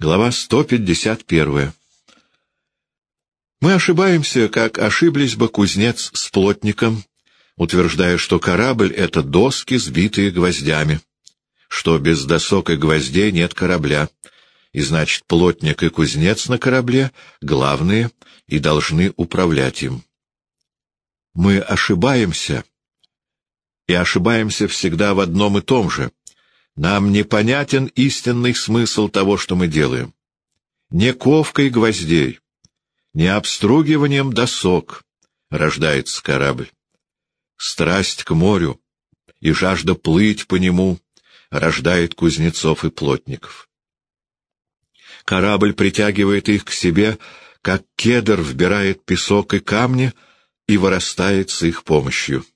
Глава 151. Мы ошибаемся, как ошиблись бы кузнец с плотником, утверждая, что корабль — это доски, сбитые гвоздями, что без досок и гвоздей нет корабля, и значит, плотник и кузнец на корабле — главные и должны управлять им. Мы ошибаемся, и ошибаемся всегда в одном и том же — нам непонятен истинный смысл того, что мы делаем. Не ковкой гвоздей, не обстругиванием досок рождается корабль. Страсть к морю и жажда плыть по нему рождает кузнецов и плотников. Корабль притягивает их к себе, как кедр вбирает песок и камни и вырастает с их помощью.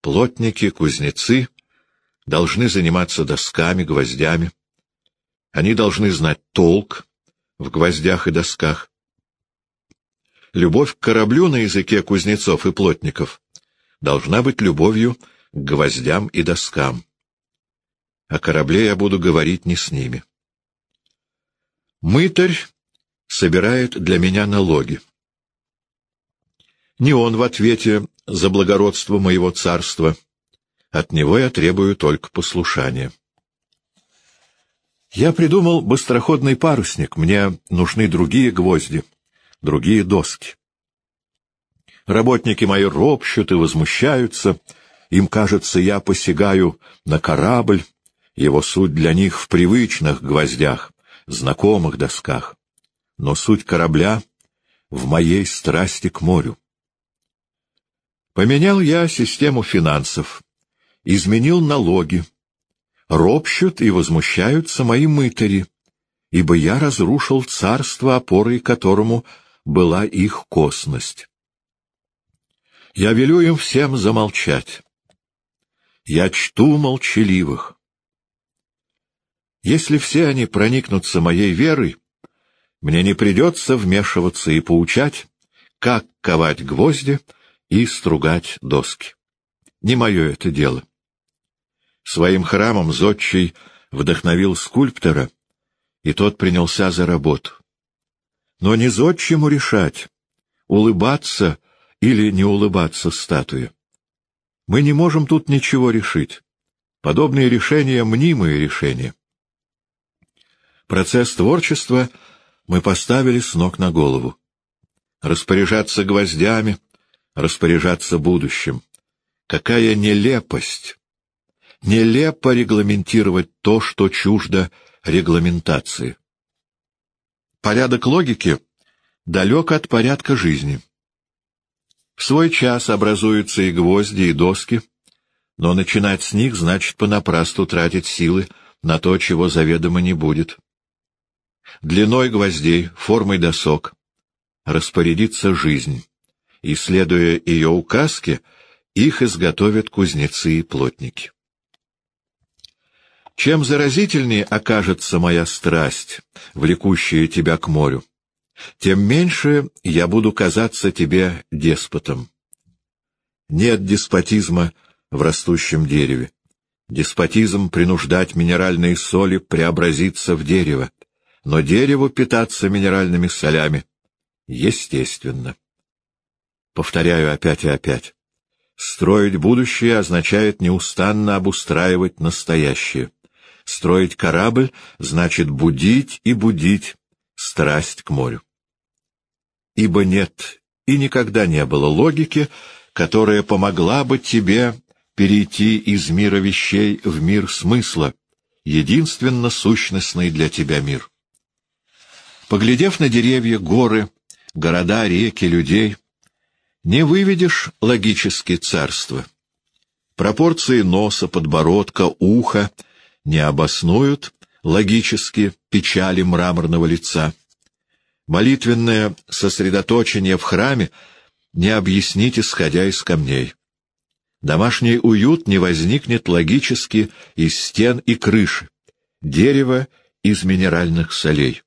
Плотники, кузнецы — должны заниматься досками, гвоздями. Они должны знать толк в гвоздях и досках. Любовь к кораблю на языке кузнецов и плотников должна быть любовью к гвоздям и доскам. О корабле я буду говорить не с ними. Мытарь собирает для меня налоги. Не он в ответе за благородство моего царства — от него я требую только послушания. Я придумал быстроходный парусник. Мне нужны другие гвозди, другие доски. Работники мои ропщут и возмущаются. Им кажется, я посягаю на корабль. Его суть для них в привычных гвоздях, знакомых досках. Но суть корабля в моей страсти к морю. Поменял я систему финансов изменил налоги. Ропщут и возмущаются мои мытари, ибо я разрушил царство, опорой которому была их косность. Я велю им всем замолчать. Я чту молчаливых. Если все они проникнутся моей верой, мне не придется вмешиваться и поучать, как ковать гвозди и стругать доски. Не мое это дело. Своим храмом Зодчий вдохновил скульптора, и тот принялся за работу. Но не Зодчему решать, улыбаться или не улыбаться статуе. Мы не можем тут ничего решить. Подобные решения — мнимые решения. Процесс творчества мы поставили с ног на голову. Распоряжаться гвоздями, распоряжаться будущим. Какая нелепость! Нелепо регламентировать то, что чуждо регламентации. Порядок логики далек от порядка жизни. В свой час образуются и гвозди, и доски, но начинать с них значит понапрасну тратить силы на то, чего заведомо не будет. Длиной гвоздей, формой досок распорядится жизнь, и, следуя ее указке, их изготовят кузнецы и плотники. Чем заразительнее окажется моя страсть, влекущая тебя к морю, тем меньше я буду казаться тебе деспотом. Нет деспотизма в растущем дереве. Деспотизм — принуждать минеральные соли преобразиться в дерево, но дереву питаться минеральными солями — естественно. Повторяю опять и опять. Строить будущее означает неустанно обустраивать настоящее. Строить корабль значит будить и будить страсть к морю. Ибо нет и никогда не было логики, которая помогла бы тебе перейти из мира вещей в мир смысла, единственно сущностный для тебя мир. Поглядев на деревья, горы, города, реки, людей, не выведешь логически царство. Пропорции носа, подбородка, уха — не обоснуют логически печали мраморного лица. Молитвенное сосредоточение в храме не объяснить, исходя из камней. Домашний уют не возникнет логически из стен и крыши, дерева из минеральных солей.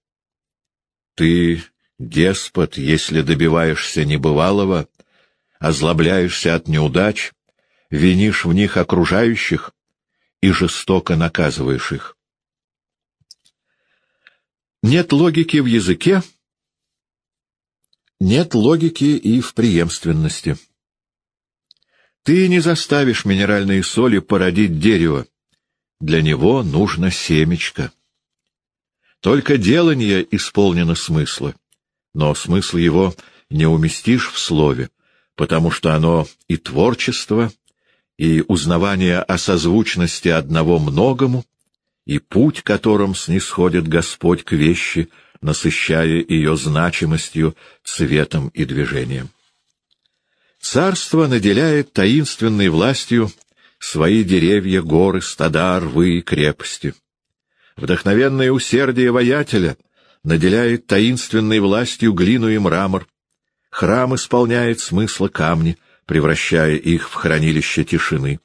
Ты деспот, если добиваешься небывалого, озлобляешься от неудач, винишь в них окружающих, и жестоко наказываешь их. Нет логики в языке, нет логики и в преемственности. Ты не заставишь минеральные соли породить дерево. Для него нужно семечко. Только делание исполнено смысла, но смысл его не уместишь в слове, потому что оно и творчество, и узнавание о созвучности одного многому, и путь, которым снисходит Господь к вещи, насыщая ее значимостью, цветом и движением. Царство наделяет таинственной властью свои деревья, горы, стада, рвы и крепости. Вдохновенное усердие воятеля наделяет таинственной властью глину и мрамор. Храм исполняет смысла камни, превращая их в хранилище тишины.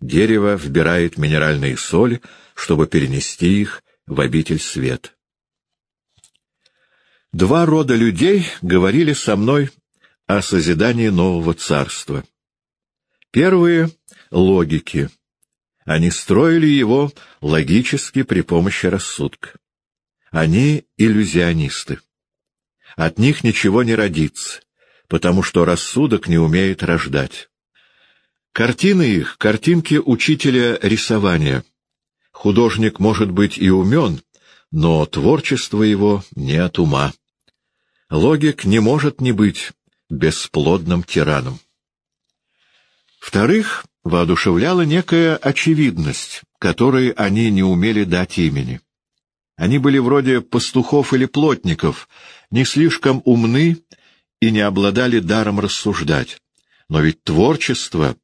Дерево вбирает минеральные соли, чтобы перенести их в обитель свет. Два рода людей говорили со мной о созидании нового царства. Первые — логики. Они строили его логически при помощи рассудка. Они иллюзионисты. От них ничего не родится, потому что рассудок не умеет рождать. Картины их — картинки учителя рисования. Художник может быть и умен, но творчество его не от ума. Логик не может не быть бесплодным тираном. Вторых воодушевляла некая очевидность, которой они не умели дать имени. Они были вроде пастухов или плотников, не слишком умны и не обладали даром рассуждать. Но ведь творчество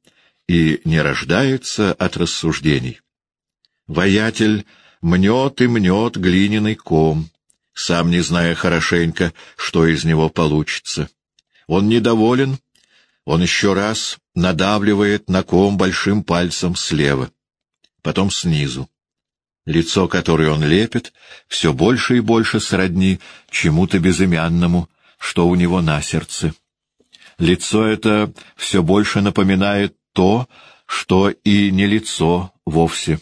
и не рождается от рассуждений. Воятель мнет и мнет глиняный ком, сам не зная хорошенько, что из него получится. Он недоволен, он еще раз надавливает на ком большим пальцем слева, потом снизу. Лицо, которое он лепит, все больше и больше сродни чему-то безымянному, что у него на сердце. Лицо это все больше напоминает то, что и не лицо вовсе.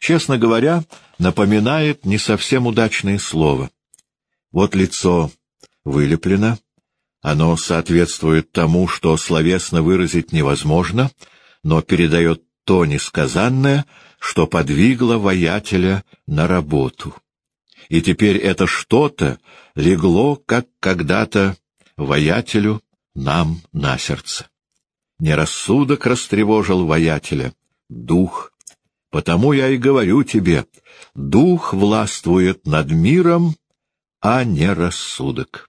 Честно говоря, напоминает не совсем удачное слово. Вот лицо вылеплено, оно соответствует тому, что словесно выразить невозможно, но передает то несказанное, что подвигло воятеля на работу. И теперь это что-то легло, как когда-то воятелю нам на сердце. Не рассудок растревожил воятеля, дух. Потому я и говорю тебе, дух властвует над миром, а не рассудок.